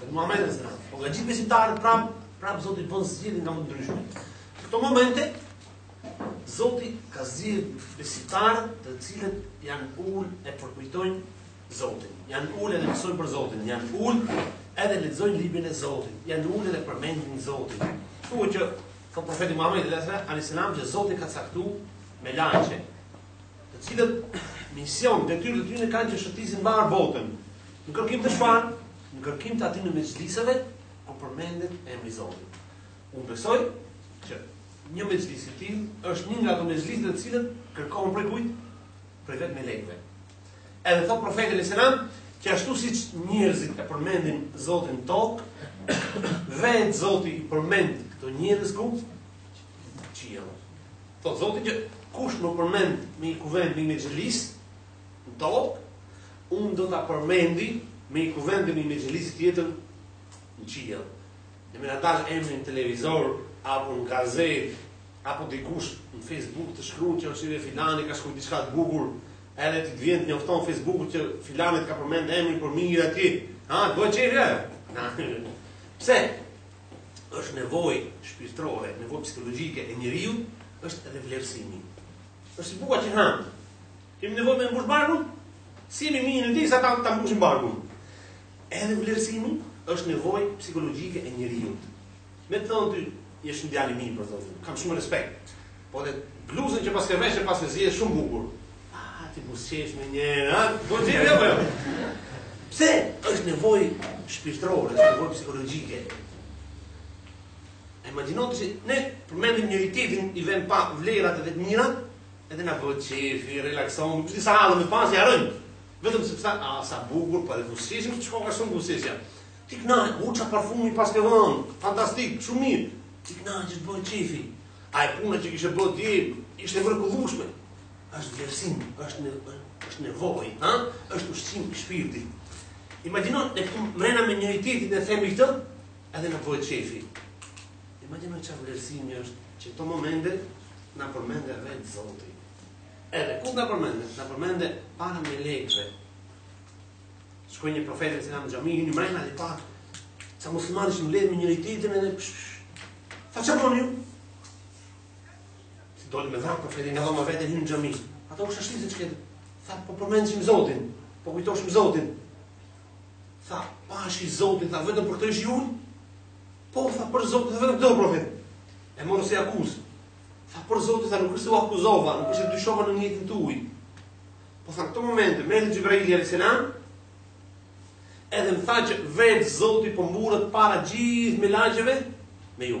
Në momentin e së. Po nga gjithë besimtarët prap, prap Zoti bën zgjedhje nga më të ndryshme. Në këto momente Zoti ka zgjedhur besimtarët, të cilët janë ul e përkujtojnë Zotin. Janë ul edhe mësojnë për Zotin, janë ul edhe lexojnë librin e Zotit, janë ul edhe përmendin Zotin. Kështu që ka profeti Muhamed alejhi selam që Zoti ka caktuar melaqe, të cilët mision detyrë të tyre kanë që shëtisin në mbarë botën. Në kërkim të çfarë? Në kërkim të atyne mexhliseve ku përmendet emri i Zotit. Unë besoj që një mexhlis i tillë është një nga ato mexhlise të cilat kërkohen prej kujt? Prej vetë melekëve. Edhe thot profeti alejhi selam, që ashtu siç njerëzit e përmendin Zotin n'tok, vetë Zoti i përmend këto njerëz ku? N'qiell. Thot Zoti që kush më përmend me një kuvend me një mexhlis në tok, Unë do ta përmendi me një kuvend me një mexhlis tjetër në qiell. Ne me na dalë emri në televizor, apo në gazetë, apo dikush në Facebook të shkruan që është edhe filani ka shkruar diçka të bukur, edhe ti të vjen të njofton Facebooku që filani ta ka përmend emrin për mirë atje. Ha, bëhet qefi. Na. Pse? Është nevojë shpirtërore, nevojë psikologjike e njeriut, është edhe vlerësimi. Është si buka që han. Kemi nevojë me mbush barkun? Si jemi nis ta, ta mbushim barkun? Edhe vlerësimi është nevojë psikologjike e njeriut. Me të thënë ty, je shumë djalë i mirë për zotin. Kam shumë respekt. Po dhe bluzën që paske veshë paske zgjedhë shumë bukur. Ah, ti buzëqesh menjëherë? Po ti vjen apo jo? Pse? Është nevojë shpirtërore, është nevojë psikologjike. Imagjino ti, ne përmendim njëri tjetrin i vëmë në pah vlerat dhe të mirat, Edhe na bëhet qefi, relaksohemi, disa halle mbase i harrojmë. Vetëm se tha a sa bukur, po buzëqesh, të shkon shumë buzëqeshja. Ti kënaqe, u ça parfumi paske vënë, fantastik, shumë mirë. Ti kënaqe të bëhet qefi. A e puna që kishe bërë ti, ishte e mrekullueshme. Është vlerësim, është në është nevojë, ha? Është ushqim i shpirtit. Imagjino ne këtu mrena me njëri tjetrin e themi këtë, edhe na bëhet qefi. Imagjino çfarë vlerësimi është që në këto momente na përmendë vetë Zoti. Edhe ku na përmendë, na përmendë para melekëve. Shkoi një herë profeti selam n'xhami, hyn mrenë ai pa disa musliman ishin mbledh me njëri tjetrin edhe tha ça boni ju? Si doli me thanë profeti nga dhoma vet e hyn në xhami. Ata u shastisën se që këtë. Tha, po përmendshim zotin. Po kujtoshim zotin. Tha, pasha zotin. Tha, vetëm për këtë është i unë. Po, tha për Zotin, tha vetëm këtë, o profet. E mora si akuzë. Tha për Zotin, tha nuk është se u akuzova, nuk është se dyshova në nijetin tuaj. Po tha këto momente, më erdhi Xhibraili alejhi selam, edhe më tha që vetë Zoti po mburret para gjithë melaqeve, me ju.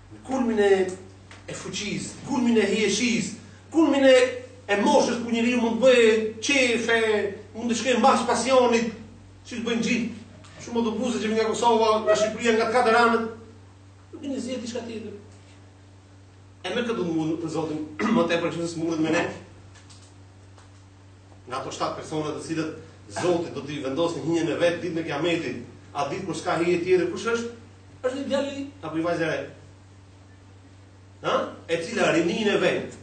Në kulmin e e fuqisë, në kulmin e hijeshisë, në kulmin e e moshës kur njeriu mund të bëjë qejfe, mund të shkojë mbas pasionit, siç bëjnë gjithë shumë autobusë që nga Kosova, nga Shqipëria, nga katër anët. Ju keni zgjedhë diçka tjetër. E me këtë duhet mburret Zoti më tepër siç mburret me ne. Nga ato 7 personat të cilët Zoti do t'i vendosë në hijen e vet ditën e kiametit, atë ditë kur s'ka hije tjetër, kush është? Është një djalë i ri apo një vajzë e re? Ha? E cila rininë e vet.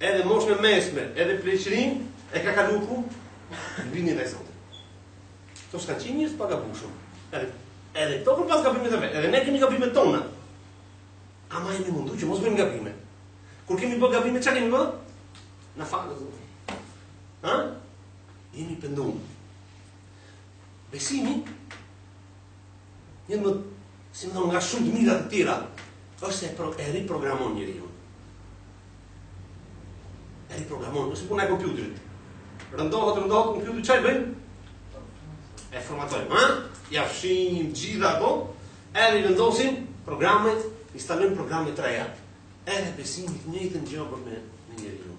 Edhe moshën e mesme, edhe pleqërinë e ka kalu ku? Në bindje të Zotit. Këta s'kanë qenë njerëz të pagabueshëm. Edhe, edhe këta kanë pas gabimet e veta, edhe ne kemi gabimet tona. Ama jemi mundu që mos bëjmë gabime. Kur kemi bërë gabime, ça kemi bërë? Na fal, Zot. Ha? Jemi pendu. Besimi Një, si me thënë, nga shumë të mira të tjera, është se e riprogramon njeriun. E riprogramon, si puna e kompjuterit. Rëndohet, rëndohet kompjuteri, ça i bëjmë? E formatojmë, ha? Ia fshijmë të gjitha ato, edhe i rivendosim programet, instalojmë programe të reja. Edhe besimi të njëjtën gjë bën me, me njeriun.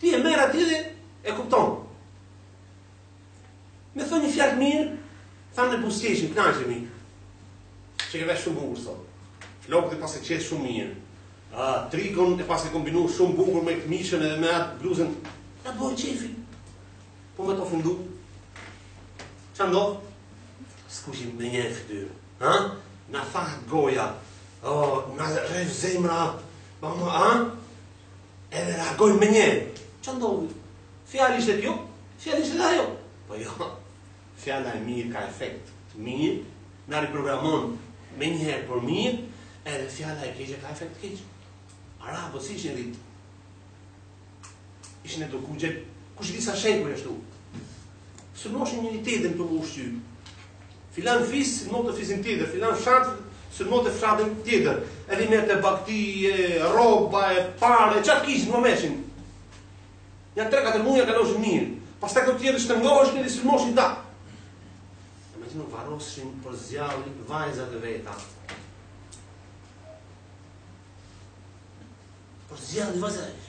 Ti e merr atë dhe e kupton. Me thënë një fjalë të mirë, thamë, buzëqeshim, knaqemi. Qenke vesh shumë bukur sot. Flokët i paske qethë shumë mirë. A, trikon e paske kombinu shumë bukur me këmishën edhe me atë bluzën. Ta bën qejfin. Po me të ofendu. Ça ndodh? Skuqemi menjëherë në fytyrë. Ha? Na thahet goja. O, na rreh zemra. Ma më, ha? Edhe reagojmë menjëherë. Ça ndodhi? Fjalë ishte kjo, fjalë ishte dhe ajo. Po jo, fjala e mirë ka efekt të mirë, na riprogramon menjëherë për mirë, edhe fjala e keqe ka efekt të keq. Arabët si ishin rritë? Ishin edukuar, kushedi sa shekuj ashtu? Sulmoshin njëri tjetrin për u ushqy. Filan fis sulmonte fisin tjetër, filan fshat sulmonte fshatin tjetër. Edhe merrte bakti, rroba, pare, ça të kishin merrshin. Ja tre katër muaj kaloshin mirë. Pastaj këta tjerët shtrëngoheshin dhe sulmoshin ta. Imagjino varroshin për së gjalli vajzat e veta. Për së gjalli vajzat.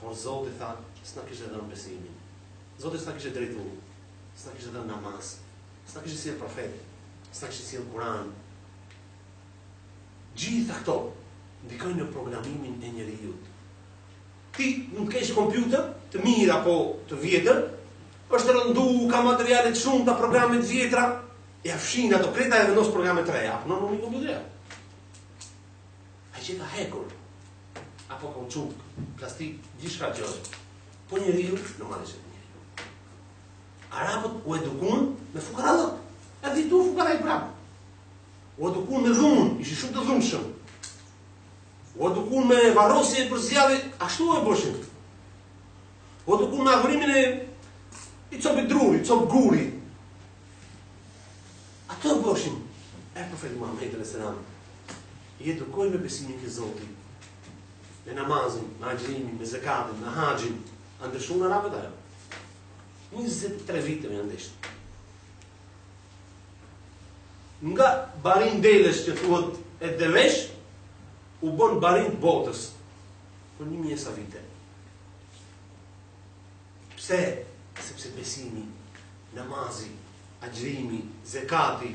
Por Zoti tha, s'na kishte dhënë besimin. Zoti s'na kishte drejtuar. S'na kishte dhënë namaz. S'na kishte sjellë profet. S'na kishte sjellë Kur'an. Gjitha këto ndikojnë në programimin e njeriu. Ti mund kesh kompjuter të mirë apo të vjetër, është rëndu, ka materiale të shumta, programe të vjetra, ia fshin ato krejt e vendos programe të reja. Nuk mund të kompjuterja. Ai që ka hekur apo kauçuk, plastik, gjithçka që është, po njeriu normalisht është njeriu. Arabët u edukuan me fukarallëk. A di ti fukarallëk prap? U edukuan me dhunë, ishin shumë të dhunshëm. U edukuan me varrosje për s'gjalli, ashtu e bëshin. U edukuan me adhurimin e i copë druri, copë guri. Ato e bëshin. E profeti Muhammed alejhi selam. I edukoi me besimin ke Zoti, me namazin, me agjërimin, me zekatin, me haxhin. A ndryshuan arabët a jo? 23 vite me ndeshtë. Nga barinj delesh që thuhet e devesh, u bën barinj të botës. Për një disa vite. Pse? Sepse besimi, namazi, agjrimi, zekati,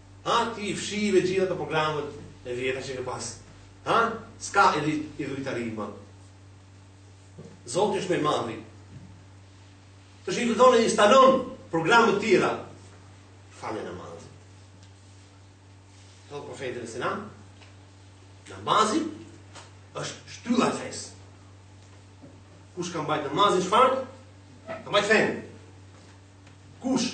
Haxhi t'i i fshin gjithë ato programet e vjetra që ke pas. Ha? S'ka idhujtari më. Zoti është më i madhi. Të shikë të e instalon programe të tjera. Fale namazin. Thotë profeti alejhi selam. Namazi është shtylla e fesë. Kush ka mbajtë namazin çfarë? Ka mbajtë fenë. Kush?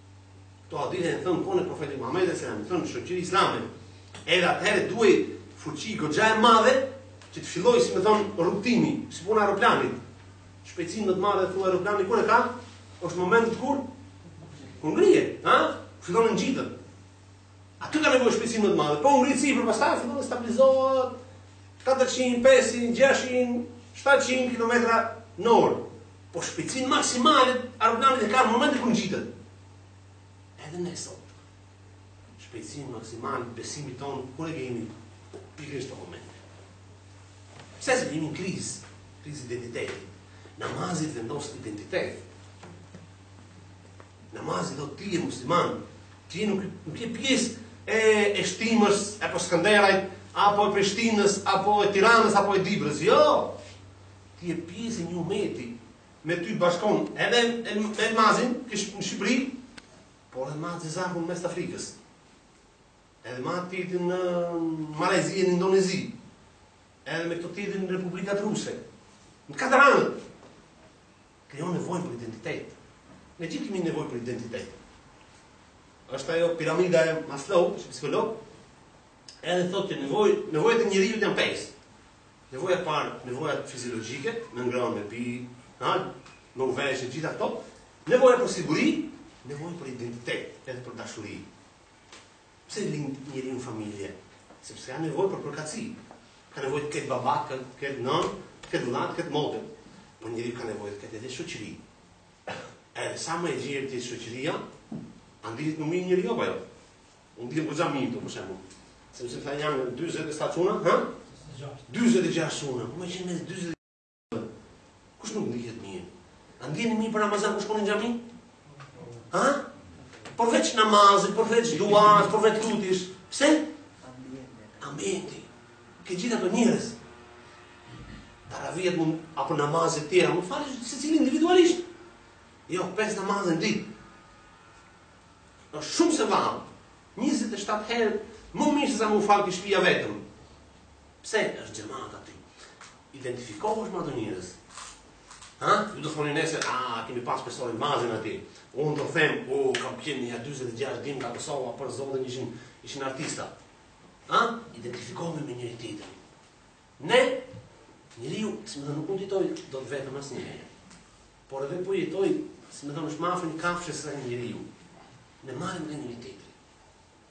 Këto hadithe janë thënë në kohën e profetit Muhammed alejhi selam, thënë në shoqëri islame. Edhe atëherë duhej fuqi goxha e madhe që të fillojë, si më thon, rrugtimi, si puna e aeroplanit. Shpejtësinë më të madhe thua aeroplani kur e ka? Është momenti kur kur ngrihet, ha? Fillon të ngjitet. Aty ka nevojë shpejtësi më të madhe. Po ngrihet sipër, pastaj fillon të stabilizohet 400, 500, 600, 700 kilometra në orë. Po shpejtësinë maksimale aeroplani e ka në momentin kur ngjitet. Edhe ne sot. Shpejtësinë maksimale të besimit tonë kur e kemi pikërisht në këtë moment. Pse? Se jemi në krizë, krizë identiteti. Namazi të vendos identitet. Namazi thotë ti je musliman, ti nuk nuk je pjesë e e shtimës apo Skënderajt, apo e Prishtinës, apo e Tiranës, apo e Dibrës. Jo. Ti je pjesë e një umeti. Me ty bashkon edhe me Elmazin, që është në Shqipëri, por edhe me atë zezakun mes Afrikës. Edhe me atë tjetrin në Malajzi e në Indonezi. Edhe me këto tjetër në Republikat Ruse. Në katër anët. Krijon nevojën për identitet. Ne gjithë kemi nevojë për identitet. Është ajo piramida e Maslow, një psikolog, edhe thotë që nevoj, nevojat e njeriut janë pesë. Nevoja e parë, nevoja fiziologjike, me ngrënë, me pi, ha, me u vesh e gjitha këto. Nevoja për siguri, nevoja për identitet, edhe për dashuri. Pse lind njeriu në familje? Sepse ka nevojë për përkatësi. Ka nevojë të ketë baba, të ketë nënë, të ketë vëlla, të ketë motrë. Por njeriu ka nevojë të ketë edhe shoqëri. Edhe sa më e gjerë të jetë shoqëria, a ndihet më mirë njeriu apo jo? Unë ndihem goxha mirë këtu për shembull. Sepse më tha janë 47 çuna, ha? 46 çuna. Po me qenë mes 40 Kush nuk ndihet mirë? A ndiheni mirë për Ramazan kur shkoni në xhami? Ha? Përveç namazit, përveç duas, përveç lutjes, pse? Ambienti. Ambienti. Ke gjithë ato njerëz. Teravitë mund apo namazet të tjera, mund t'i falësh secili individualisht. Jo, pesë namazet në ditë. Është shumë sevap. 27 herë më mirë se sa me u falë te shtëpia vetëm. Pse është xhemati aty? Identifikohesh me ato njerëz. Ha? Ju do thoni nesër, a kemi pas profesor Elmazin aty. Unë do them, u kam qenë një 46 djem nga Kosova për zotin ishin ishin artista. Ha? Identifikohemi me njëri tjetrin. Ne njeriu, si më thënë, nuk mund të jetojë dot vetëm asnjëherë. Por edhe po jetoj, si më thënë, është më afër një kafshë se një njeriu. Ne marrim nga njëri tjetrin.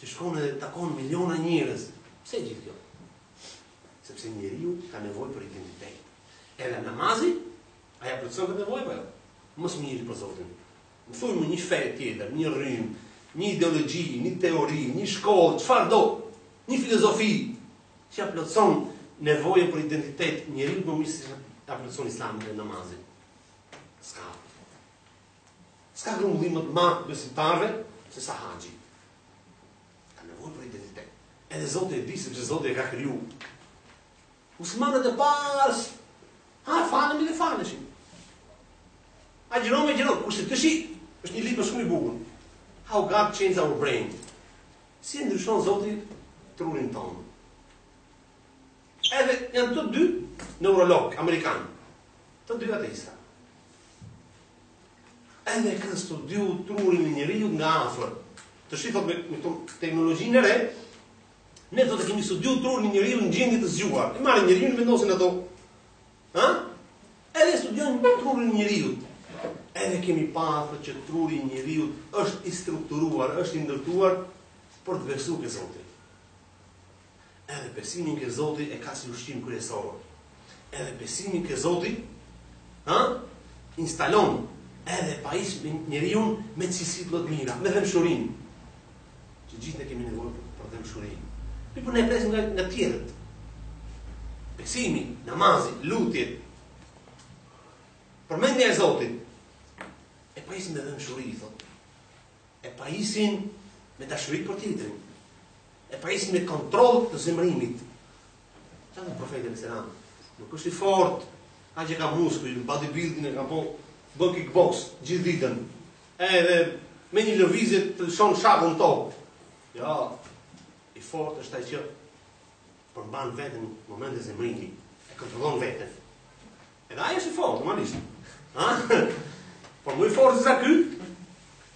që shkon e takon miliona njerëz. Pse gjithë kjo? Sepse njeriu ka nevojë për identitet. Edhe namazi, a ia plotëson këtë nevojë apo jo? Më së miri për Zotin. Më thuaj më, një fe tjetër, një rrymë, një ideologji, një teori, një shkollë, çfarë do? Një filozofi që ia plotëson nevojën për identitet njeriut më mirë se ta plotëson Islami dhe namazi. S'ka. S'ka grumbullim më të madh të besimtarëve se sa haxhi. Ka nevojë për identitet. Edhe Zoti e di sepse Zoti e ka krijuar. Myslimanët e parë, ha, falemi dhe falëshim. Agjërojmë, agjëronin, kurse të shi, është një libër shumë i bukur. How God changes our brain. Si e ndryshon Zoti trurin tonë. Edhe janë të dy neurologë amerikanë. Të dy ateista. Edhe e kanë studiu trurin e njeriut nga afër. Tashi me, me teknologjinë e re, ne, thotë, kemi studiu trurin e njeriut në gjendje të zgjuar. E marrin njeriun e vendosin ato. Ha? Edhe studiojnë trurin e njeriut. Edhe kemi parë që truri i njeriut është i strukturuar, është i ndërtuar për të besu ke Zoti. Edhe besimin ke Zoti e ka si ushqim kryesor. Edhe besimi ke Zoti, ha? Instalon edhe pajis njeriun me cilësi të mira, me dhembshurinë. Që gjithë ne kemi nevojë për, për dhembshurinë. Mi po ne e presim nga nga tjerët. Besimi, namazi, lutja. Përmendja e Zotit. E pajisin me dhembshuri, thotë. E pajisin me dashuri për tjetrin. E pajisin me kontroll të zemërimit. Ça thotë profeti alejhi selam? Nuk është i fortë ai që ka muskuj, bodybuilding e ka po, bën kickbox, gjithë ditën edhe me një lëvizje të lëshon shakun në tokë. Jo, i fortë është ai që përmban veten në momente zemërimi, e kontrollon veten. Edhe ai është i fortë, normalisht. Ha? Por më i fortë është ky.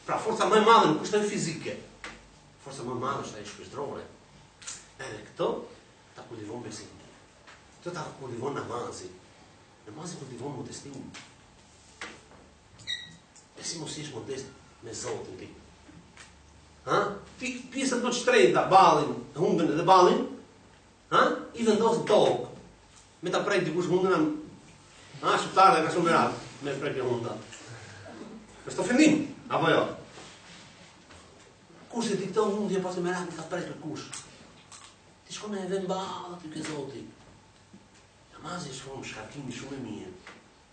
Pra forca më e madhe nuk është ajo fizike. Forca më e madhe është ajo shpirtërore. Edhe këtë ta kultivon besimi. Këtë ta kultivon namazi. Namazi të kultivon modestinë. Po si mos jesh modest me Zotin ti. Ha? Ti pjesët më të shtrejta, ballin, hundën edhe ballin, Ha? I vendos n'tokë. Me ta prek dikush hundën am. Ha, shqiptari ka shumë merak me prek në hundë. Është ofendim, apo jo? Kush e di këtë hundë e pas merak me ta prek kush? Ti shkon e vendos aty ke zoti. Namazi është formë shkarkimi shumë e mirë.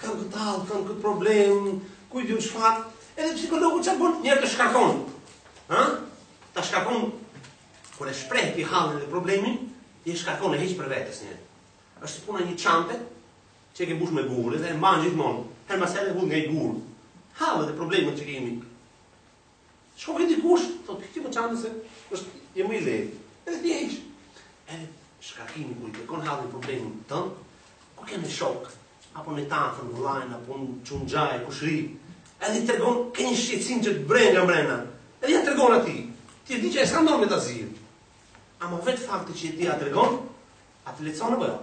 Kam këtë hall, kam këtë problem, ku di unë çfarë, edhe psikologu ça bon, njëherë të shkarkon. Ha? Ta shkarkon, kur e shpreh ti hallin dhe problemin, ti e shkarkon e heq prej vetes njëherë. Është si puna e një çante, që e ke bush me gurë, dhe e mban gjithmonë, herë mas here fut nga një gur. Hallet dhe problemet që kemi. Shkon ke dikush, thotë ky ti prej çantës se je më i lehtë. Edhe ti e hiq. Edhe shkarkimi kur i tregon hallin problemin tënd, kur ke një shok, apo një të afërm, vëllain, apo një çun xhaje, kushëri, edhe i tregon, ke një shqetësim që të bren nga mrena, edhe ja tregon ati, ti e di që ai s'ka mundësi me ta zgjidh. Ama vetë fakti që ti ja tregon, A të lexon apo jo?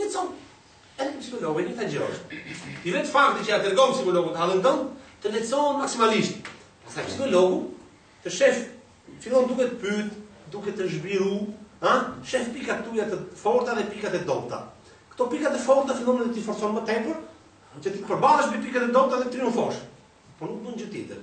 Lexon. Edhe ky psikolog e njëjta gjë është. Ti vetë fakti që ia tregon psikologut hallin tënd, të lexon maksimalisht. Pastaj psikologu të shef fillon duke të pyt, duke të zhbiru, ha? Shef pikat tuja të forta dhe pikat e dobta. Këto pikat e forta fillon t'i forcon më tepër, që të përballesh me pikat e dobta dhe të triumfosh. Po nuk bën gjë tjetër.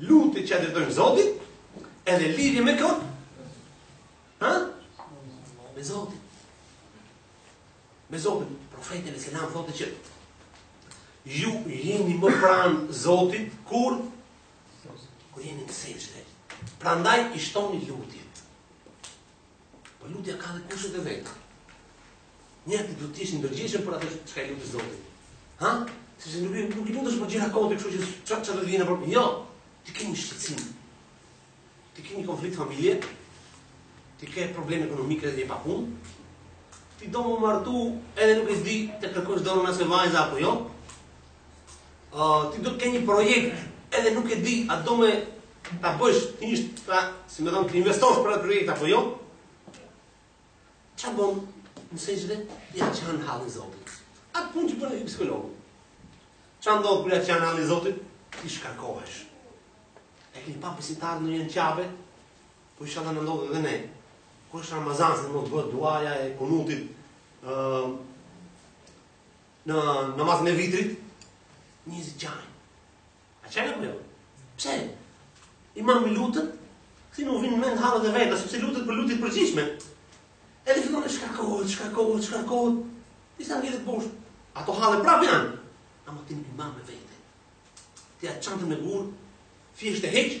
Lutjet që ia drejtojmë Zotit, edhe lidhja me kë? Ha? Me Zotin. Me Zotin, profeti alejhi selam thotë që ju jeni më pranë Zotit kur? Kur jeni në sexhde. Prandaj i shtoni lutjet. Po lutja ka dhe kushtet e veta. Njëherë ti duhet të jesh i ndërgjegjshëm për atë çka i lutesh Zotit. Ha? Sepse nuk, nuk i lutesh për gjëra kote, kështu që çfarë të vijë në... Jo! Ti ke një shqetësim. Ti ke një konflikt familje. Ti ke probleme ekonomike dhe je pa punë. Ti do me u martu edhe nuk e di të kërkosh dorën asaj vajze apo jo. uh, ti do të ke një projekt, edhe nuk e di, a do me ta bësh ti një pra, si me thënë, të investosh për atë projekt apo jo? Çfarë bën? Në sexhde ia qan hallin Zotit. Atë punë që bën te psikologu. Ça ndodh kur ia qan hallin Zotit? Ti shkarkohesh. E keni pa besimtarë në në Qabe, po edhe na ndodh dhe ne. Kur është Ramazan, sidomos kur bëhet duaja e kunutit, uh, Në namazin e vitrit, njerëzit qajnë. A qajnë apo jo? Pse? Imami lutet, këtij i vijnë në mend hallet e veta, sepse lutet për lutje të përgjithshme. Edhe fillon e shkarkohet, shkarkohet, shkarkohet, derisa ngelet bosh. Ato halle prapë janë, ama ti i mban me vete. Ti atë çantën me gurë, thjesht e heq,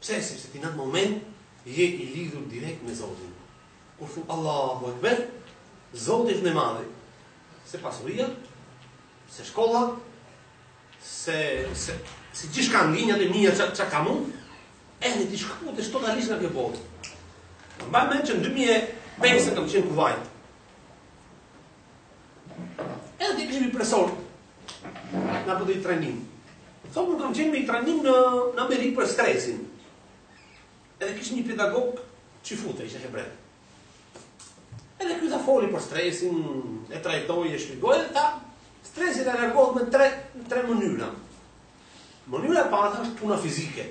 Pse? Sepse ti në atë moment je i lidhur direkt me Zotin. Kur thu Allahu Ekber, Zoti është më i madhi. Se pasuria, se shkolla, se se gjithçka nga të mirat çka çka kam unë, edhe ti shkëputesh totalisht nga kjo botë. Mbaj mend që në 2005 kam qenë Kuvajt. Edhe kishim një profesor. Na bënte trajnim. Tha kur kam qenë në një trajnim në në Amerikë për stresin. Edhe kishte një pedagog çifut, ishte hebre. Edhe ky tha foli për stresin, e trajtoi, e shpjegoi dhe tha stresi tha largohet me tre tre mënyra. Mënyra e parë është puna fizike.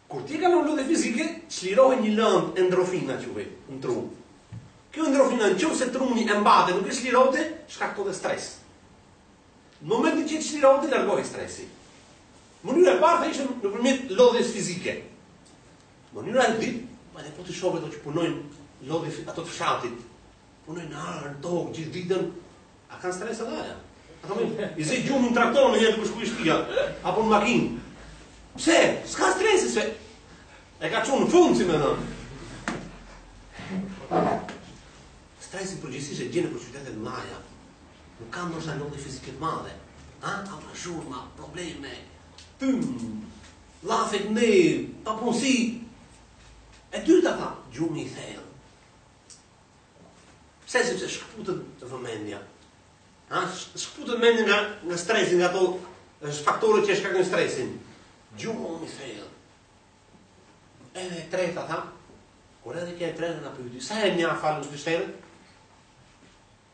Kur ti kalon lodhje fizike, çlirohet një lëndë endrofina quhet në tru. Kjo endrofina në qoftë se truni e mban dhe nuk e çliron, shkakton dhe stres. Në momentin që e çliron largohet stresi. Mënyra e parë ishte nëpërmjet lodhjes fizike. Mënyra e dytë, pra dhe po t'i shohësh ata që punojnë lodhen ata të fshatit. Punojnë në arë, në tokë, gjithë ditën, a kanë stres edhe ata? Ata më, i zë gjumi në traktor në jetë kushedi shpia, apo në makinë. Pse, s'ka stres, se e ka çu në fundë, si me thënë. Stresi përgjithësisht e gjen nëpër qytetet e mëdha, nuk ka nërsa në lodhje fizike të madhe, aty më zhurma, probleme, tym, lafet me, papunësi, e dyta tha, gjumi i thellë, Pse sepse shkëputet vëmendja. Ha, shkëputet mendja nga nga stresi, nga ato faktorët që shkaktojnë stresin. Gjumi i thellë. Edhe e treta tha, kur edhe kjo e treta na pyeti, sa herë jam falë në shpejt?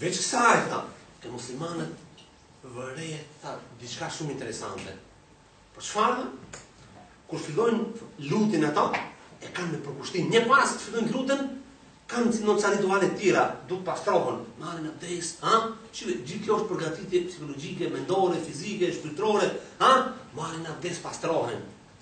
Veç kësaj tha, te muslimanët vërehet diçka shumë interesante. Por çfarë? Kur fillojnë lutjen ata, e kanë me përkushtim. Një, para se të fillojnë lutjen, kanë disa rituale të tjera, do të pastrohen, marrin abdes, ha? Shikoj, gjithë kjo është përgatitje psikologjike, mendore, fizike, shpirtërore, ha? Marrin abdes, pastrohen.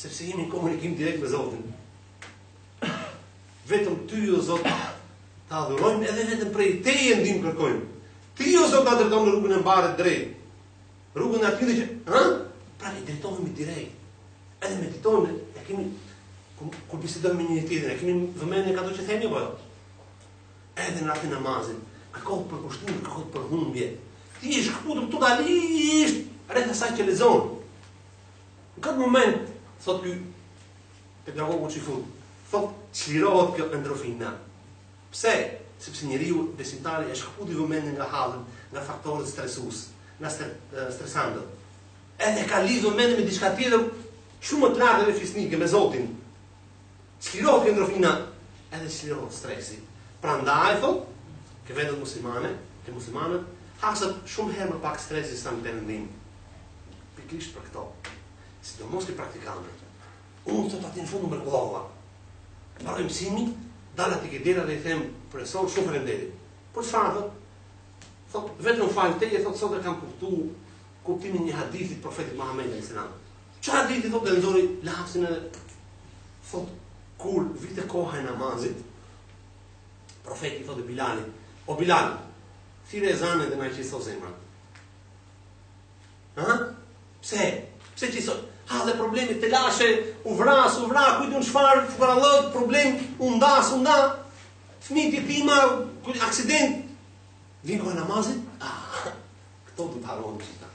Sepse jemi në komunikim direkt me Zotin. Vetëm ty o Zot të adhurojmë edhe vetëm prej teje ndihmë kërkojmë. Ti o Zot na drejton në rrugën e mbarë e të drejtë. Rrugën e atyre që, ha? Pra i drejtohemi direkt. Edhe meditojmë, ja kemi kur, kur bisedojmë me një tjetrin, e kemi vëmendjen te ato që themi apo jo? Edhe në atë namazin, kërkohet përkushtim, kërkohet përhumbje. Ti je shkëputur totalisht rreth asaj që lexon. Në këtë moment, thotë ky pedagogu që në fund, thotë çlirohet kjo endrofina. Pse? Sepse njeriu besimtari e shkëputi vëmendjen nga halli, nga faktorët stresues, nga stresantët. Edhe ka lidhë vëmendjen me diçka tjetër shumë më të lartë dhe fisnike me Zotin. Çlirohet endrofina edhe çlirohet stresi. Prandaj thot, ke vendet muslimane, ke muslimanët, haset shumë herë më pak stresi sa në perëndim. Pikërisht për këtë. Sidomos ke praktikantët. Unë në atë çast u mrekullova. Maron mësimi, dal aty ke dera dhe i them, profesor, shumë faleminderit. Për çfarë thot? Thot, vetëm falë teje, thot, sot e kam kuptu kuptimin e një hadithi të profetit Muhammed alejhi selam. Çfarë di ti thotë e nxori lapsin e thot kur vinte koha e namazit profeti thotë Bilalit, o Bilal, thirre ezanin dhe na qetëso zemrat. Ha? Pse? Pse qetëso? Halle, probleme të lashe, u vras, u vra, kujtë unë çfarë, çfarëdo, problem, u ndas, u nda, fmi jetima, kujtë aksident, vjen koha e namazit, ah, këto të të harron që ta.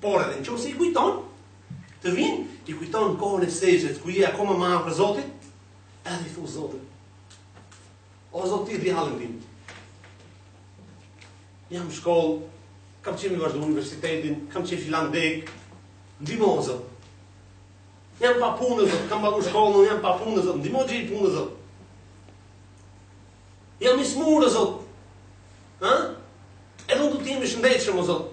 Por edhe në qoftë se i kujton, të vin, i kujton kohën e sexhdes, ku je akoma më afër Zotit, edhe i thu Zotit. O Zot ti e di hallin tim. Jam shkollë, kam qejf me vazhdu universitetin, kam qejf filan degë, ndihmo o Zot. Jam pa punë, Zot, kam maru shkollën, jam pa punë, Zot, ndihmo gjej punë, Zot. Jam i smur o Zot. Hë? Edhe unë do të jem i shëndetshëm o Zot.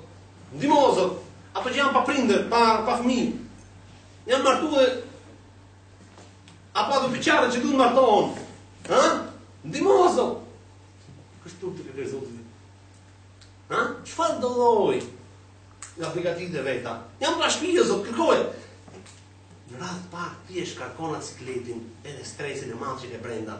Ndihmo o Zot. Ato që janë pa prindër, pa pa fëmijë. Jam martuar. Apo ato beqarë që duan martohen. Hë? Ndihmo o Zot. Kështu të lëvë Zoti. Hë? Çfarëdo lloj? Nga brigadit e veta. Jam pa shtëpi o Zot, kërkoj. Në radhë të parë, ti e shkarkon atë sikletin edhe stresin e madh që ke brenda.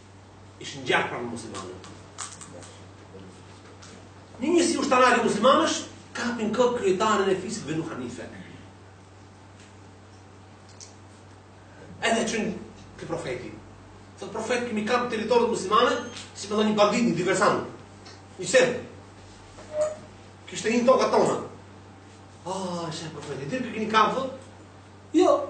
Ishte në gjak pra me muslimanët. Një njësi ushtarake muslimanësh, kapin këtë kryetarin e fisit Benu Hanife. Edhe e çojnë te profeti. Thotë profet kemi kapë te territoret muslimane, si me thënë një bandit, një diversan. Një sërë. Kishte hy në toka tona. A, oh, e sheh profeti, e dini kë keni kapë, Jo,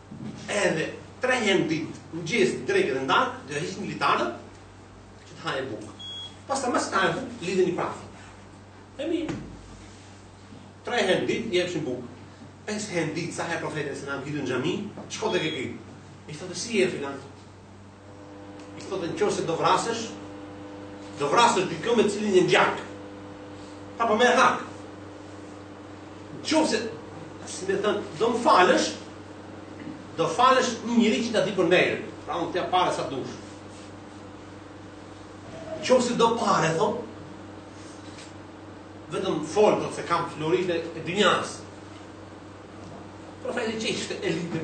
Edhe tre herë në ditë, mëngjes, drekë dhe në darkë, do t'i hiqni litarët që të hajë bukë. Pastaj më së lidheni prapë. E mirë. Tre herë në ditë i jepshin bukë. Pesë herë në ditë sa herë profeti selam hyn në xhami, shkon tek ky. I thotë si je filan? I thotë në qofë se do vrasësh, do vrasësh dikë me të cilin je në gjak. Pra po merr hak. Në qofë se, si me thënë, do më falësh, do falësh një njëri që ta di për nder. Pra unë të jap pare sa dush. Në qofë se do pare, thotë, vetëm fol, thotë se kam florit e dynjasë. Profetit që ishte e lidhë.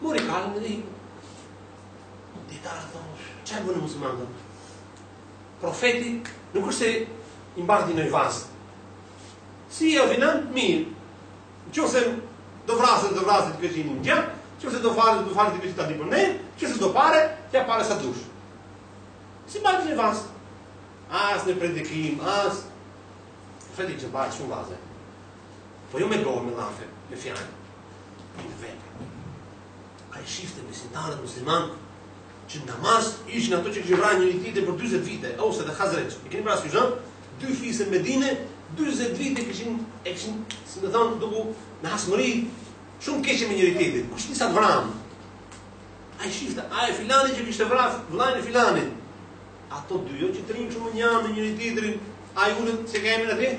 Mori kalin dhe ikën. Dijetarët thonë, ça e bëri musliman? Profeti nuk është se i mbajti noj vaz. Si e vinan, mirë. Në qoftë se do vrasësh, do vrasësh dikë që i hyn në gjak, qoftë se do falësh, do falësh dikë që ta di për nder, qoftë se do pare, të jap pare sa dush. S'i mbajti noj vaz. As një predikim, as Fredrik që mbajti shumë vaze. Po jo me gojë, me llafe, me fjalë. Mirë vete. Ai shifte besimtarët musliman që në namaz ishin nga ato që kishin vra njëri-tjetrin për 20 vite, Eus dhe Khazrexh. E keni parasysh, dy fiset në Medine, 20 vite kishin, e kishin, si me thënë, duku në hasmëri, shumë keq me njëri-tjetrin, kishin disa të vrarë. Ai shifte, ai filani që kishte vrarë vllain e filanit. Ato dy, jo që të rrinin shumë një anë me njëri-tjetrin, ai ulen, se kemi ne në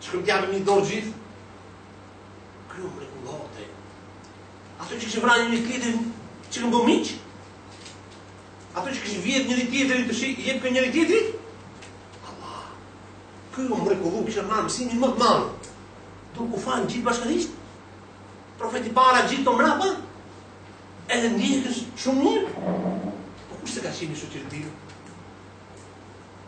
Ç'kemi t'japim një dorë gjithë? Kjo e mrekullonte. Ato që kishin vra njëri tjetrin, qenkan bërë miq? Ato që kishin vjedh njëri tjetrin të shikë, jetë për njëri tjetrin? Allah, kjo mrekulli, kishin marrë mësimin më të madh. Tuk u fal gjithë bashkërisht? Profeti para gjithë të mrapa? Edhe ndjehej shumë mirë? Po kush tha se ka qenë një shoqëri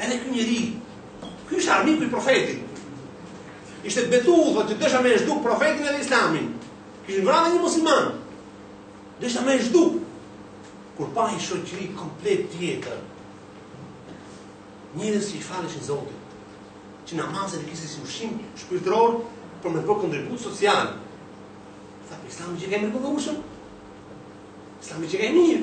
Edhe ky njeri, ky ishte armiku i profetit. Ishte betu, tha që desha me e zhduk profetin edhe islamin. Kishte vra dhe një musliman. Desha me e zhduk. Kur pa një shoqëri komplet tjetër, njerëz që i faleshin Zotit, që namazet e kishin si ushqim shpirtëror për me bo kontribut social. Tha, islami qenka i mrekullushëm, islami qenka i mirë.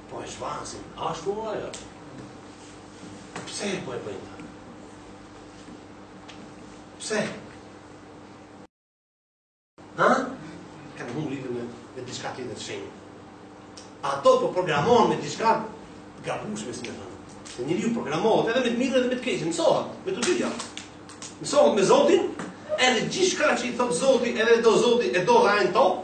Po e zhvazin, ashtu o ajo. Pse po e bëjnë këta? Pse? Ha? Kanë humb lidhjen me, me diçka të të shenjtë. Ato po programohen me diçka të gabushme, si me thënë. Se njeriu programohet edhe me të mirë edhe me të keqe, mësohet, me të dyja. Mësohet me Zotin, edhe gjithçka që i thotë Zoti, edhe do Zotin, e do dhe ajnë topë,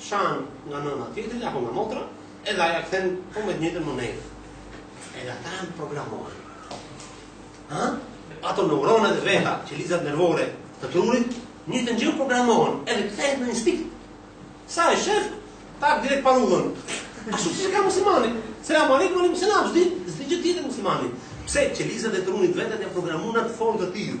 Shan nga nëna tjetri apo nga motra, edhe ai ia kthen po me të njëjtën monedhë. Edhe ata janë programuar. Ha? Ato neuronet e veta, qelizat nervore të trurit, të njëjtën gjë programohen, edhe kthehet në instinkt. Sa e shef, tak direkt parudhën. Ashtu si e ka muslimani. Selam aleikum, aleikum selam, s'di, s'di gjë tjetër muslimani. Pse qelizat e trunit vet janë programuar në formë të tillë.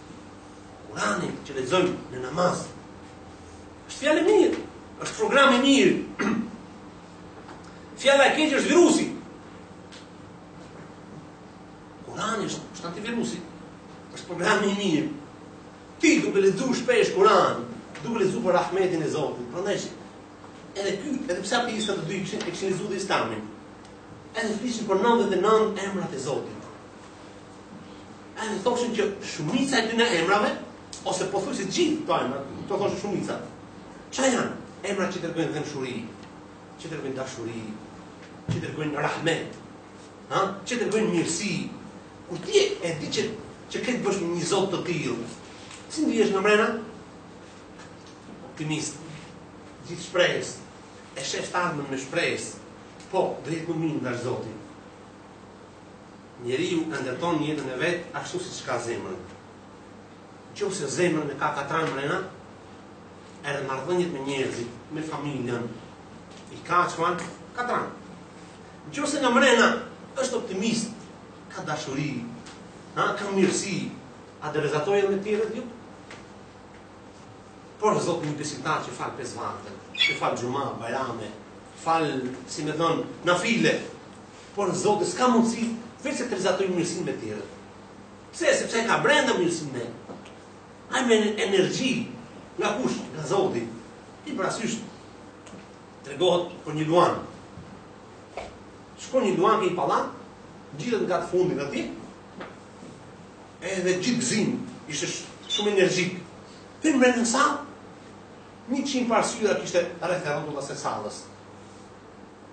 Kurani që lexojmë në namaz. Është fjalë e mirë, është program i mirë. Fjala e keqe është virusi. Kurani është, është antivirusi. Është programi i mirë. Ti duke lexu shpesh Kuran, duke lexu për rahmetin e Zotit, prandaj edhe ky, edhe pse apo ishte të dy kishin kishin studiuar Islamin. Edhe flishin për 99 emrat e Zotit. E do të thoshim që shumica e dyna emrave ose pothuajse gjithë këto emra, do të thoshim shumica. Çfarë janë? Emra që tregojnë dhembshuri, që tregojnë dashuri, që tregojnë rahmet, ha? Që tregojnë mirësi. Kur ti e di që që ke të bësh me një zot të tillë, si ndihesh nga mbrena? Optimist. Gjithë shpresë. E shef të ardhmen me shpresë. Po, do jetë më mirë ndasht Zoti. Njeriu e ndërton jetën e vet ashtu siç ka zemrën. Në qoftë se zemrën e ka katran mrena, edhe marrëdhëniet me njerëzit, me familjen, i ka çfarë? Katran. Në qoftë se nga mrena është optimist, ka dashuri, ha, ka mirësi, a do e rrezatojë edhe me të tjerët jo? Por sot një besimtar që fal pesë vakte, që fal xhuma, bajrame, fal, si me thënë, nafile, Por s'ka mundësi veçse të rrezatojë mirësinë me të tjerët. Pse? Sepse ai ka brenda mirësinë, merr. Ai merr energji nga kush? Nga Zoti. Ki parasysh tregohet për një luan. Shkon një luan ke një pallat, ngjitet në kat të fundit aty, edhe gjithë gëzim, ishte shumë energjik. Aty brenda sa, një qind pasqyra kishte rreth e rrotull asaj sallës.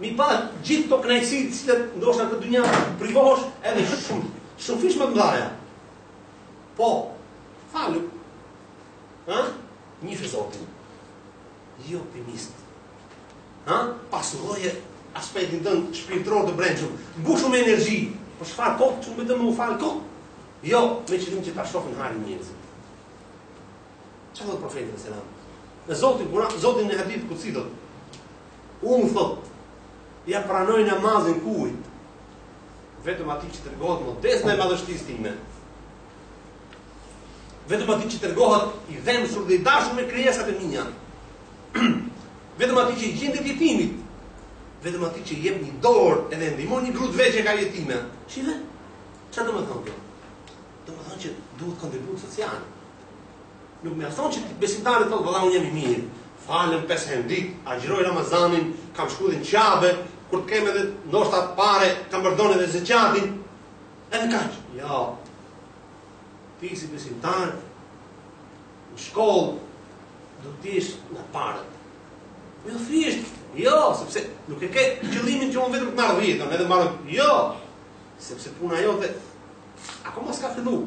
Me i pas gjithë këto kënaqësi të cilat ndoshta në këtë dynja privohesh edhe shumë shumë fish më të mëdha. Po. Falu. Ha? Njife Zotin. Ji optimist. Ha? Pasuroje aspektin tënd shpirtëror të brendshëm. Mbushu me energji. Po çfarë po? Domethënë fal kot? Jo, me qëllim që ta shohin hajrin njerëzit. Çfarë thotë profeti alejhi selam? Në Zotin, kur Zoti në hadith kudsi thotë, Unë thotë, ia pranoj namazin kujt? Vetëm atij që tregohet modest ndaj madhështisë time. Vetëm atij që tregohet i dhembshur dhe i dashur me krijesat e mia. Vetëm atij që i gjendet jetimit. Vetëm atij që i jep një dorë edhe ndihmon një gru të ve që ka jetime. Shife, ça domethënë kjo? Domethënë që duhet kontribut social. Nuk mjafton që besimtari thotë valla unë jam i mirë, falem pesë herë ditë, agjëroj Ramazanin, kam shkuar në Qabe, kur të kem edhe ndoshta pare, kam për ta dhënë edhe zekatin. Edhe kaq. Jo. Ti si besimtar në shkollë do të jesh i parë. Jo thjesht, jo, sepse nuk e ke qëllimin që unë vetëm të marr dhjetën, edhe marr, jo. Sepse puna jote akoma s'ka filluar.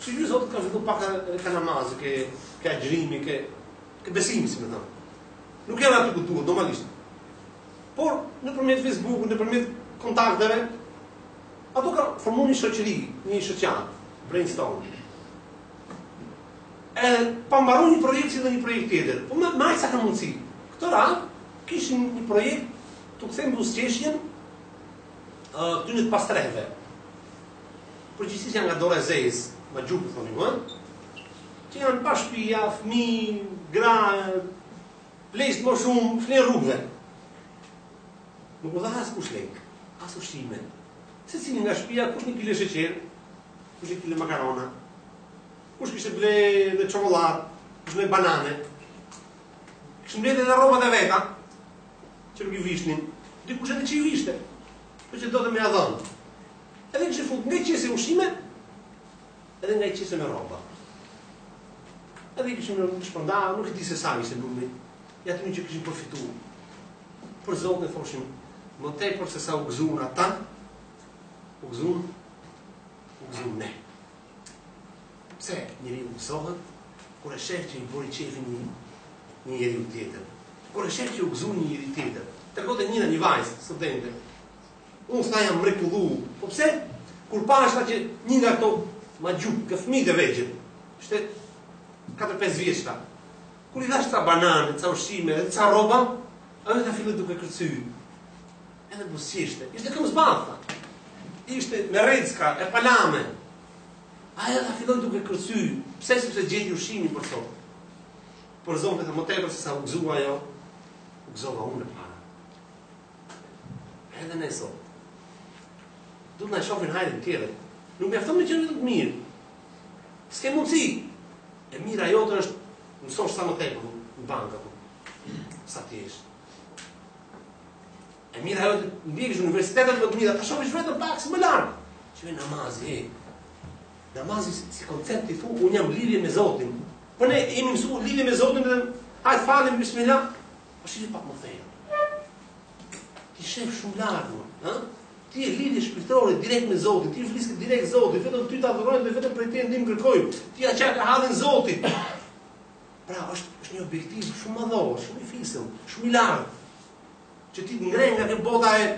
Si i zoti, kanë çalu pak ke namazi, ke, ke agjërimi, ke, ke besimi, si me thënë. Nuk janë aty ku duhet, normalisht. Por, nëpërmjet Facebookut, nëpërmjet kontakteve, ato kanë formu një shoqëri, një shoqatë, brainstorm. E, pa mbaru një projekt sjell edhe një projekt tjetër, po me aq sa ka mundësi. Këtë radhë, kishin një projekt të kthejmë buzëqeshjen, atyre të pastrehëve. Përgjithësisht janë nga dora e zezë, magjup u thonë, që janë pa shpija, fmi, gra, pleqtë më shumë, flenë rrugëve. Nuk u dha askush lekë, as ushqime. Secili nga shpia, kush një kile sheqer, kush një kile makarona, kush kishte ble një çokollatë, kush një banane, kishte mbledhë edhe rrobat e veta, që nuk i vishnin, dikush edhe që i vishte. Kështu që do t'i mi radhonin. Edhe kishin fut nga një qese me ushqime, edhe nga një qese me rroba. Edhe kishin shpërnda, nuk e di se sa ishte numri i atyre që kishin përfitu. Për Zotin, thoshin, më tepër se sa u gëzun ata, u gëzun, u gëzun ne. Pse njeriu gëzohet kur e sheh që i bëri qejfin një njeriu tjetër? Kur e sheh që u gëzu një njeri tjetër? Tregonte një një vajzë studente. Unë tha jam mrekullu. Po pse? Kur pashë, tha, që një nga këto magjupet, këta fëmijët e vegjël, ishte 4-5 vjeç, tha, kur i dhash ca bananë, ca ushqime, ca rroba, edhe ta fillonte duke kërcy. Edhe buzëqeshte. Ishte këmbëzbathur. Ishte me rrecka e palame. Ajo ta filloi duke kërcy, pse sepse gjeti ushqimin për sot. Për Zotin, tha, më tepër se sa u gëzua ajo, u gëzova unë para. Edhe ne sot. Do të na shohin hajrin tjetër. Nuk mjafton që vetëm të mirë. S'ke mundsi. E mira jote është mësosh sa më tepër në bankë apo. Sa ti është. E mirë ajo ndjekësh universitetet më të mira, ta shohësh vetëm pak si më larg. Që e namazi, e. Namazi si koncept i thu, unë kam lidhje me Zotin. Po ne jemi mësu lidhje me Zotin dhe hajt falim, bismillah. Po shih pak më thellë. Ti shef shumë larg, ha? Ti ke lidhje shpirtërore direkt me Zotin, ti flet direkt Zotin, vetëm ty t'adhurojmë dhe vetëm prej teje ndihmë kërkojmë. Ti ja qan hallin Zotit. Pra është është një objektiv shumë madhor, shumë i fisëm, shumë i lartë. Që ti të ngren nga kjo bota e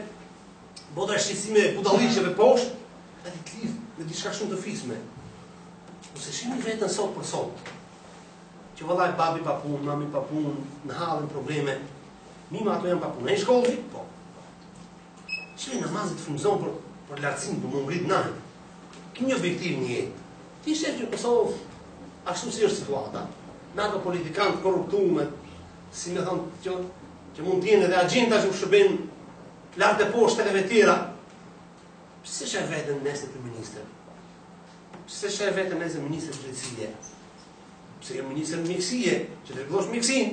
bota e shqetësimeve e budalliqeve poshtë, dhe ti të lidh me diçka shumë të fisme. Nëse shihni veten sot për sot, që valla babi pa punë, mami pa punë, në halle e probleme, mima ato janë pa punë. As shkollë, po. Ty namazi t'frymzon për për lartësinë, për m'u ngrit nën. Ke një objektiv në jetë. Ti shef që Kosovë ashtu si është situata, me ato politikanë të korruptuar, si me thon që që mund të jenë edhe agjenta që u shërbejnë lart e poshtë dhe tjera. Pse s'e shef veten nesër ti ministër? Pse s'e shef veten nesër ministër të drejtësie? Pse jo ministër të mjekësie, që të rregullosh mjekësinë?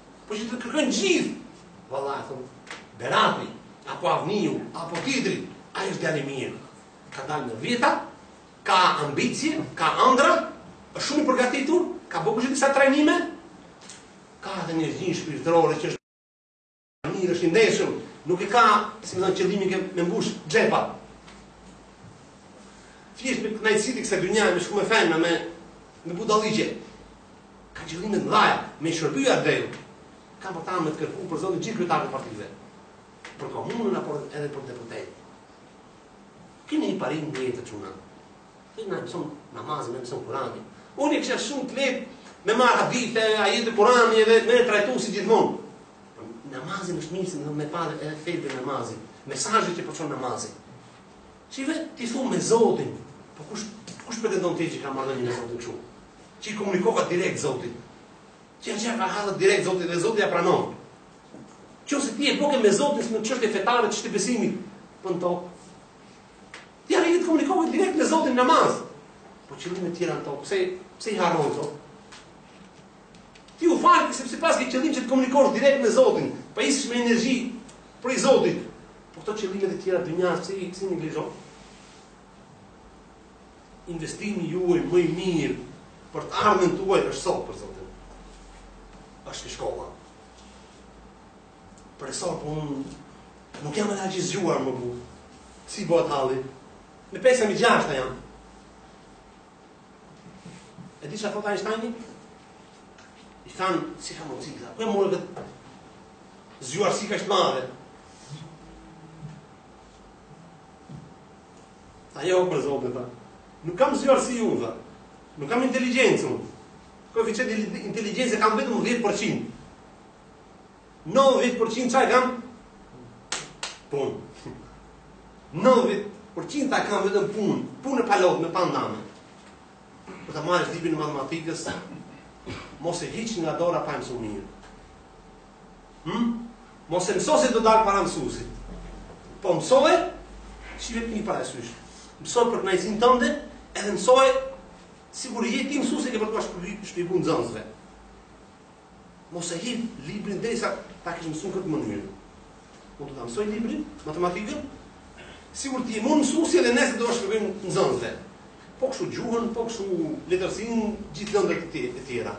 Po që të kërkojnë gjithë. Vallahi thonë, Berati, apo Avniju, apo Idrizi, ai është djalë i mirë. Ka dalë në vjeta, ka ambicje, ka andra, është shumë i përgatitur, ka bo disa trajnime, ka dhe një gjendje shpirtërore që është mirë, është i ndershëm, nuk e ka, si me thënë qëllimin që me mbush xhepat. Thjesht me knaqësi të kësaj dynjaje, me shku me fenë, me, me budalliqe. Ka qëllime të mëdha me i shërby atdheut. Ka për ta me të kërku për Zotin gjithë kryetarët e partive. Për komunën apo edhe për deputetë. Keni një parim në jetë ju çuna. Këtë na mëson namazi, na mëson Kur'ani. Unë e kisha shumë të lehtë me marrë hadithe, ajete Kurani edhe me trajtu si gjithmonë. Namazin është mirë seç me pa edhe thelbin e namazit, mesazhi që përçon namazi. Ti vetë ti thu me Zotin, po kush kush pretendon ti që ka marrëdhënie me Zotin kështu? Ti komunikon direkt Zotit. Ti ja qan hallin direkt Zotit dhe Zoti ta pranon. Qoftë se ti e bon këtë me Zotin në çështje fetare në çështje besimit, po në tokë. Ti arrin të komunikosh direkt me Zotin në namaz. Po qëllime të tjera në tokë, pse pse i harron këto? Ti u fale sepse paske qëllim që të komunikosh direkt me Zotin, pajisesh me energji për Zotin. Po këto qëllimet e tjera të dynjasë pse i, pse i neglizhon? Investimi juaj më i mirë për të ardhmen tuaj është sot për sot. Është shkolla. Profesor po unë nuk jam edhe aq i zgjuar me bo. Si bëhet halli? Me pesa e me gjashta jam. E di çfarë thotë Einsteini? I thanë, si ka mundësi këta? Ku e more këtë zgjuarsi kaq të madhe? Tha, jo, për zotin, tha. Nuk kam zgjuarsi unë, tha. Nuk kam inteligjencë, unë. Koeficient inteligjence kam vetëm 10%. Nëntëdhjetë për qind çar kam? Punë. Nëntëdhjetë për qind kam vetëm punë, punë e palodhur, e pandame. Por të marrë librin e matematikës, mos e hiq nga dora pa e mësu mirë. Hmm? Mos e mëso se do dalë para mësuesit. Po mësoj, shive të një para e syshë. Mësoj për të nëjësin tënde, edhe mësoj, sikur je ti mësuesi që për të ja shpjegu nxënësve. Mos e hiq librin derisa ta kesh mësuar në këtë mënyrë. Mund të ta mësoj librin, matematikën. Sikur të jem unë mësuesi edhe nesër do t'ua shpjegojmë nxënësve. Po kështu gjuhën, po kështu letërsinë, gjithë lëndët e tjera. E tjera.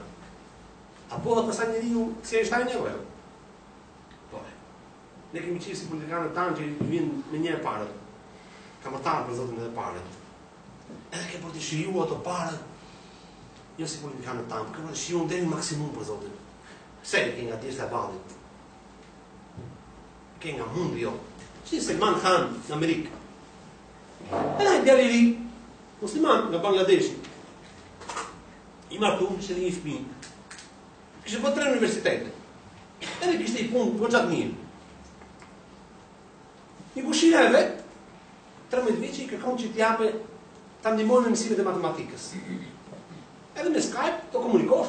A po dhe përsa njëri ju, si e shtie jo, jo? Po, nuk e ke me çu si politikanët tanë që i vinë me hile paret. Ke me i pa për zotin edhe paret. Edhe ke për të shijuar ato pare, jo si politikanët tanë, ke për të shijuar deri në maksimum për zotin. Se e ke nga djersa e ballit. Ke nga mundi jot. Si Salman Khan në Amerikë. Edhe ai djalë i ri, musliman nga Bangladeshi. I martu, kishte një fëmijë. Kishte bo tre universitete. Edhe kishte një punë bash të mirë. Një kushërirë e vet, 13 vjeçe i kërkon që t'i japë ta ndihmojë në mësimet e matematikës. Edhe me Skype tu komuniku,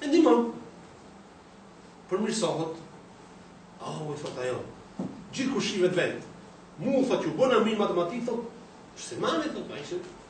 e ndihmon. Përmirësohet. Ah, oh, u thot ajo. Gjithë kushërinjve të vet. Mu u thot u bëna mirë në matematikë, thot, se Salmani thot, pa ishte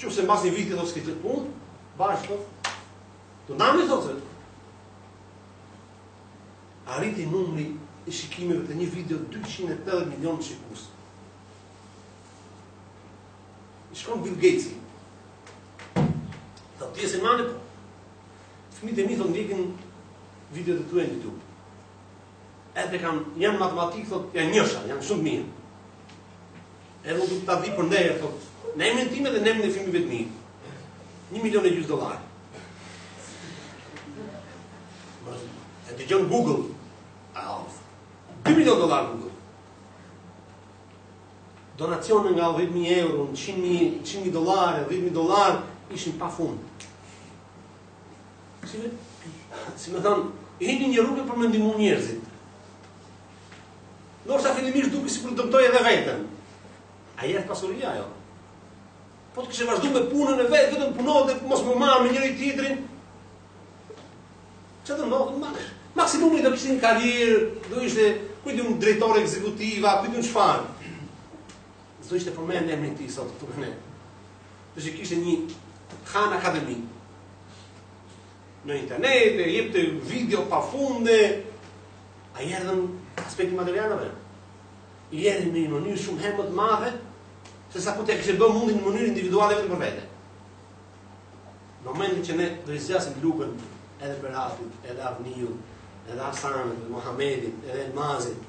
Qofse mbas një viti thotë shkëput punë, bash thotë. Domethanë thotë se arriti numri i shikimeve të një videoje 280 milionë shikues. I shkon Bill Gates. Tha ti je Salmani po. Fëmijët e mi thotë ndjekin videot e tua në YouTube. Edhe kam, janë n'matematikë, thot, janë njësha, janë shumë mirë. Edhe unë du të ta di për nder, thot, në emrin time dhe në emrin e fëmijëve të mi. Një milion e gjysë dolarë. E dëgjon Google, a. 2 milion dolarë Google. Donacione nga 10.000 euro, 100.000 dolarë, 10.000 dolarë, ishin pa fund. Si me thanë, hini një rrugë për me ndihmu njerëzit. Ndërsa fillimisht dukej sikur dëmtoi edhe veten. A jetë pasuria jo? Po të kishte vazhdu me punën e vet, vetëm punohet dhe mos m'u marrë me njëri tjetrin. Që të ndodhë, ma, maksimumi do kishte një karrierë, do ishte ku di unë drejtor ekzekutiv a ku di unë çfarë. S'do ishte përmend emri i tij, sot të të përmendë. të që kishte një Khan Academy. Në internet, e jepte video pa fund e, a i erdhën aspekti materialeve. I erdhën në një mënyrë shumë herë më të madhe, se sa kur ta kishte bë mundin në mënyrë individuale vetë për vete. Në momentin që ne do ia zgjasim lugën edhe Ferhatit, edhe Avniut, edhe Hasanit, edhe Muhamedit, edhe Elmazit,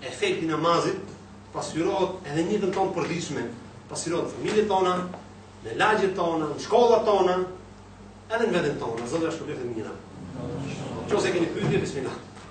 Efekti i namazit pasqyrohet edhe në jetën tonë përditshme, pasqyrohet në familjet tona, në lagjet tona, në shkollat tona, edhe në veten tonë. Zoti na shpërbleftë me të mira. Nëse keni pyetje, bismillah.